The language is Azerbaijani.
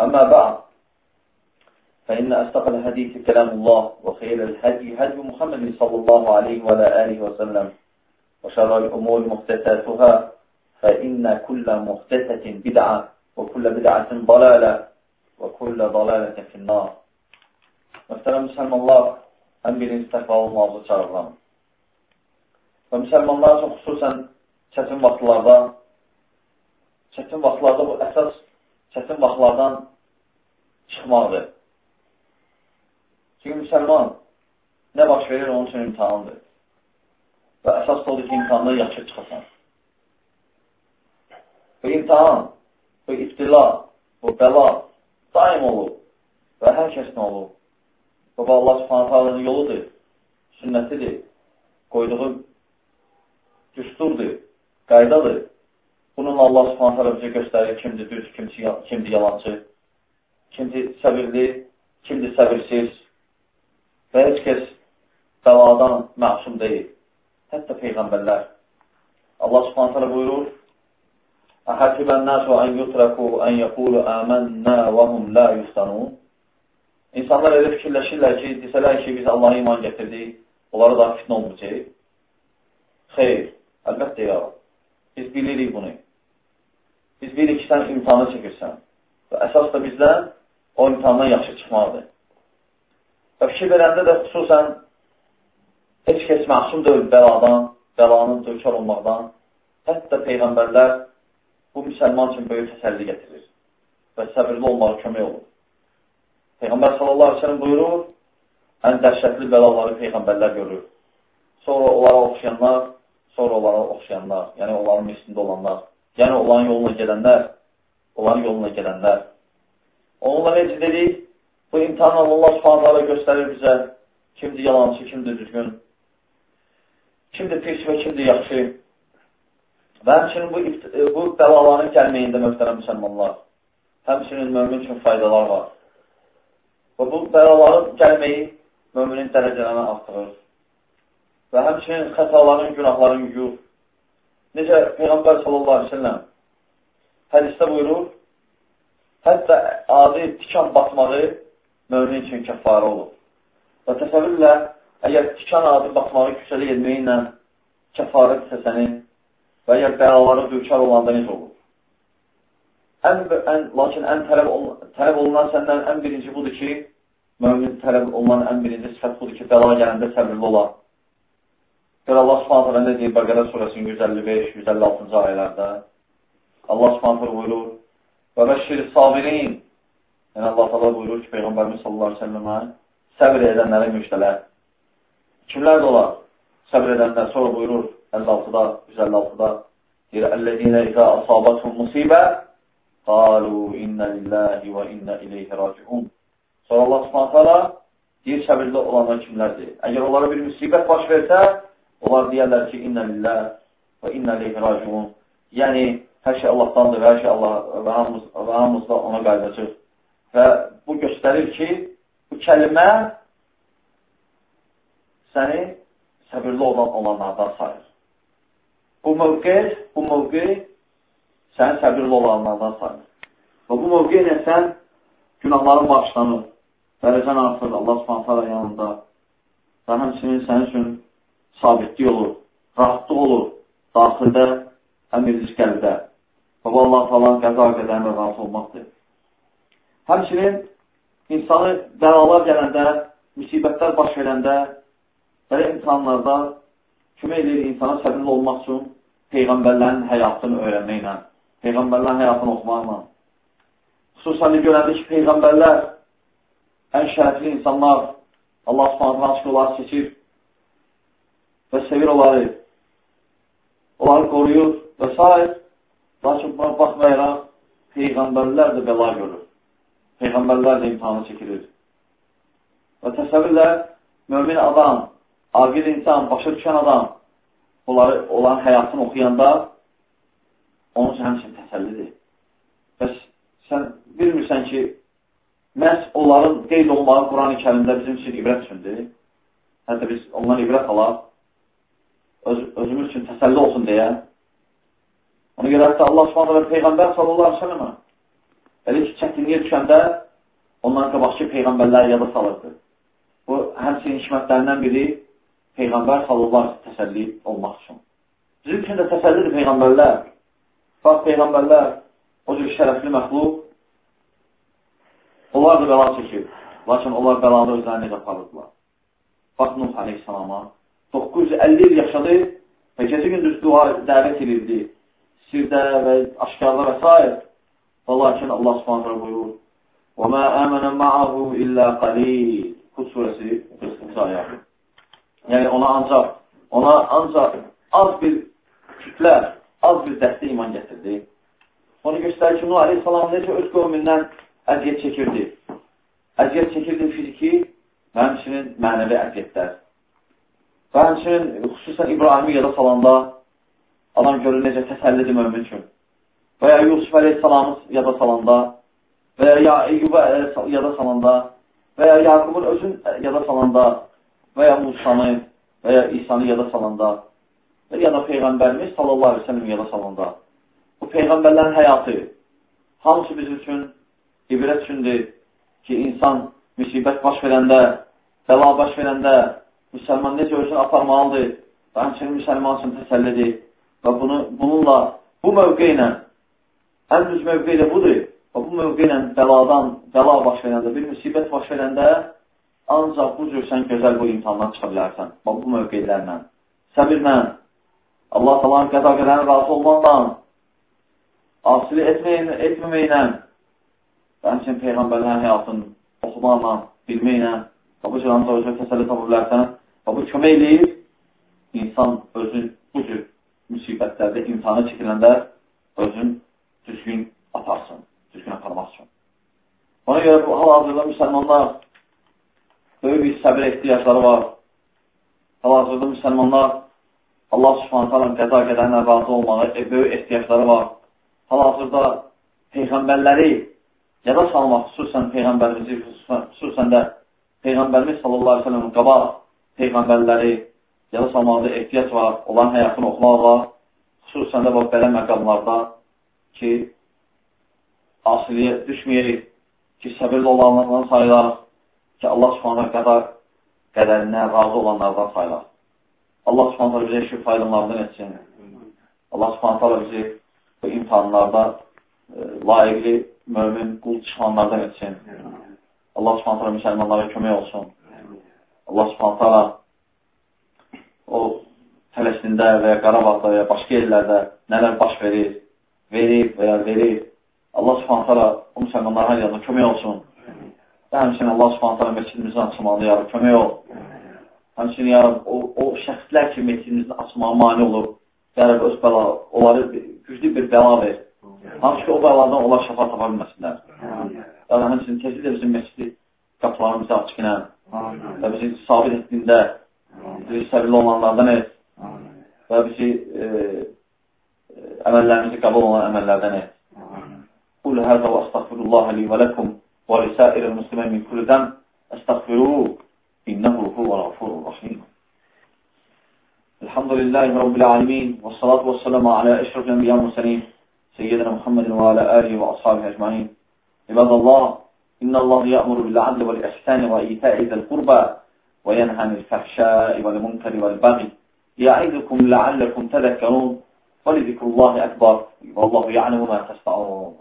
أما بعد فإن أصدق الحديث كلام الله وخير الهدي هدي محمد صلى الله عليه وعلى آله وسلم وشر الأمور محدثاتها فإن كل محدثة بدعة وكل بدعة ضلالة وكل ضلالة في النار Möhtərəm müsəlmanlar, ən birinci təqvalı muhafizə çağırıram. Və müsəlmanlar üçün xüsusən çətin vaxtlarda, çətin vaxtlarda bu əsas çətin vaxtlardan çıxmaqdır. Çünki müsəlman nə baş verir, onun üçün imtihandır. Və əsas odur ki, imtihanda yaxşı çıxasan. Bu imtihan, bu iftila, bu bəla daim olur və hər kəsdən olur. Və bu Allah subhanətə alənin yoludur, sünnətidir, qoyduğu düsturdur, qaydadır. Bununla Allah subhanətə alə bizə göstərir kimdir düz, kimdir yalancı, kimdir səbirli, kimdir səbirsiz və heç kəs bəladan məsum deyil. Hətta Peyğəmbərlər. Allah subhanətə alə buyurur, أحسب الناس أن يتركوا أن يقولوا آمنا وهم لا يفتنون İnsanlar elə fikirləşirlər ki, desələr ki, biz Allaha iman gətirdik, onlara daha fitnə olmayacaq. Xeyr, əlbəttə ya, biz bilirik bunu. Biz bilirik ki, sən imtihanı çəkirsən. Və əsas da bizdən o imtihandan yaxşı çıxmaqdır. Və fikir verəndə də xüsusən heç kəs məsum deyil bəladan, bəlanın dökər olmaqdan. Hətta Peyğəmbərlər bu müsəlman üçün böyük təsəlli gətirir və səbirli olmağa kömək olur. Peyğəmbər sallallahu aleyhi ve sellem buyurur, ən dəhşətli bəlaları Peyğəmbərlər görür. Sonra onlara oxşayanlar, sonra onlara oxşayanlar, yəni onların mislində olanlar, yəni onların yoluna gedənlər, onların yoluna gedənlər. Onunla necə dedik, bu imtihanla Allah subhanələ göstərir bizə kimdir yalancı, kimdir düzgün, kimdir pis və kimdir yaxşı. Və həmçinin bu, bu bəlaların gəlməyində möhtərəm müsəlmanlar, həmçinin mömin üçün faydalar var. Və bu bəlaların gəlməyi möminin dərəcələrini artırır. Və həmçinin xətaların, günahların yuyur. Necə Peyğəmbər sallallahu aleyhi ve sellem hədisdə buyurur, hətta adi tikan batmağı mömin üçün kəffarə olur. Və təsəvvürlə, əgər tikan adi batmağı küçəli edməyi ilə kəffarətsə sənin və ya bəlalara dükar olanda necə olur? Ən, ən, lakin ən tələb, ol, tələb olunan səndən ən birinci budur ki, mümin tələb olunan ən birinci sifət budur ki, bəla gələndə səbirli olar. Görə Allah subhanətə nə deyir Bəqərə surəsinin 155-156-cı ayələrdə? Allah subhanətə buyurur, və bəşşir sabirin, yəni Allah təala buyurur ki, Peyğəmbərimiz sallallahu aleyhi ve sellemə səbir edənlərə müjdələr. Kimlər də olar? Səbir edənlər sonra buyurur, 56-da, 156-da deyir, Əl-ləzinə izə əsabətum musibə qalu innə lillahi və innə ileyhi raciun. Sonra Allah subhanətələ deyir, səbirli olanlar kimlərdir? Əgər onlara bir müsibət baş versə, onlar deyərlər ki, innə lillah və innə ileyhi raciun. Yəni, hər şey Allahdandır və hər şey Allah və hamımız, və hamımız da ona qaydacaq. Və bu göstərir ki, bu kəlimə səni səbirli olan olanlardan sayır. Bu mövqe, bu mövqe səni səbirli olanlardan sayır. Və bu mövqe ilə sən günahların bağışlanır, dərəcən artır Allah subhanətələ yanında və həmçinin sənin üçün sabitlik olur, rahatlıq olur daxildə, həm birinci qəlbdə. Və Allah falan qəza qədərinə razı olmaqdır. Həmçinin insanı bəlalar gələndə, müsibətlər baş verəndə, belə imtihanlarda kömək edir insana səbirli olmaq üçün Peyğəmbərlərin həyatını öyrənməklə, Peyğəmbərlərin həyatını oxumaqla. Xüsusən də görəndə ki, Peyğəmbərlər ən şərəfli insanlar Allah subhanətlə ki, onları seçir və sevir onları, onları qoruyur və s. Lakin buna baxmayaraq, Peyğəmbərlər də bəla görür. Peyğəmbərlər də imtihanı çəkilir. Və təsəvvürlə, mömin adam, aqil insan, başa düşən adam, onları, onların həyatını oxuyanda onun üçün həmçin təsəllidir. Bəs sən bilmirsən ki, məhz onların qeyd olmağı Quran-ı kərimdə bizim üçün ibrət üçündür. Hətta biz ondan ibrət alaq, öz, özümüz üçün təsəlli olsun deyə. Ona görə hətta Allah subhanə və Peyğəmbər sallallahu aleyhi ve səlləmə elə ki, çətinliyə düşəndə ondan qabaqçı Peyğəmbərlər yada salırdı. Bu, həmçinin hikmətlərindən biri Peyğəmbər sallallahu təsəlli olmaq üçün. Bizim üçün də təsəllidir Peyğəmbərlər. Bax, Peyğəmbərlər o cür şərəfli məxluq, onlar da bəla çəkir. Lakin onlar bəlanı özlərini necə aparırdılar. Bax, Nuh aleyhissalama 950 il yaşadı və gecə gündüz dua dəvət edildi. Sirdə və aşkarda və s. Və lakin Allah subhanətlə buyur, وَمَا آمَنَ مَعَهُ إِلَّا قَلِيلٌ Hud surəsi 40-cı ayə. Yəni ona ancaq ona ancaq az bir kütlə, az bir dəstə iman gətirdi. Onu göstərir ki, Nuh Aleyhisselam necə öz qövmindən əziyyət çəkirdi. Əziyyət çəkirdi fiziki və həmçinin mənəvi əziyyətlər. Və həmçinin xüsusən İbrahimi yada salanda adam görür necə təsəllidir mömin üçün. Və ya Yusuf Aleyhisselamı yada salanda və ya Eyyubə yada salanda və ya Yaqubun özün yada salanda və ya Musanı və ya İsanı yada salanda və ya da Peyğəmbərimiz sallallahu aleyhi ve sellem yada salanda bu Peyğəmbərlərin həyatı hamısı bizim üçün ibrət üçündür ki, insan müsibət baş verəndə, bəla baş verəndə müsəlman necə özünü aparmalıdır. Həmçinin müsəlman üçün təsəllidir və bunu, bununla, bu mövqe ilə ən düz mövqe ilə budur. Və bu mövqe ilə bəladan, bəla baş verəndə, bir müsibət baş verəndə ancaq bu cür sən gözəl bu imtihandan çıxa bilərsən. Və bu mövqelərlə, səbirlə, Allah talanın qəza qədərini razı olmaqla, asili etməyinlə, etməməklə, və həmçin Peyğəmbərlərin həyatını oxumaqla, bilməklə, və bu cür ancaq özünə təsəlli tapa bilərsən, və bu kömək eləyir, insan özün bu cür müsibətlərdə imtihanı çəkiləndə özün düzgün atarsın düzgün aparmaq üçün. Ona görə bu hal-hazırda müsəlmanlar böyük bir səbir ehtiyacları var. Hal-hazırda müsəlmanlar Allah subhanət hala qəza qədərinə razı olmağı e, böyük ehtiyacları var. Hal-hazırda Peyğəmbərləri yada salmaq, xüsusən Peyğəmbərimizi, xüsusən də Peyğəmbərimiz sallallahu aleyhi ve sellem qabaq Peyğəmbərləri yada salmaqda ehtiyac var, olan həyatını oxumaqla, xüsusən də belə məqamlarda ki, asiliyə düşməyək ki, səbirli olanlardan sayılarıq ki, Allah subhanətə qədər qədərindən razı olanlardan sayılar. Allah subhanətə bizə şükür faydalarından etsin. Allah subhanətə bizi bu imtihanlarda e, layiqli mömin qul çıxanlardan etsin. Allah subhanətə müsəlmanlara kömək olsun. Allah subhanətə o Fələstində və ya Qarabağda və ya başqa yerlərdə nələr baş verir, verir və ya verir Allah subhanətələ o müsəlmanlara hər yanına kömək olsun. Və həmçinin Allah subhanətələ məscidimizin açılmağında yarab kömək ol. Həmçinin yarab o, o şəxslər ki, məscidimizin açılmağı mani olub, yarab öz bəla, onları güclü bir bəla ver. Hansı ki, o bəladan onlar şəfa tapa bilməsinlər. Yəni, həmçinin tezliklə bizim məscidi qapılarını bizə açıq ilə və bizi sabit etdiyində bizi səbirli olanlardan et və bizi e, e, əməllərimizi qəbul olan əməllərdən et. قل هذا وأستغفر الله لي ولكم ولسائر المسلمين من كل ذنب استغفروه إنه هو الغفور الرحيم الحمد لله رب العالمين والصلاة والسلام على أشرف الأنبياء والمرسلين سيدنا محمد وعلى آله وأصحابه أجمعين عباد الله إن الله يأمر بالعدل والإحسان وإيتاء ذي القربى وينهى عن الفحشاء والمنكر والبغي يعظكم لعلكم تذكرون ولذكر الله أكبر والله يعلم ما تصنعون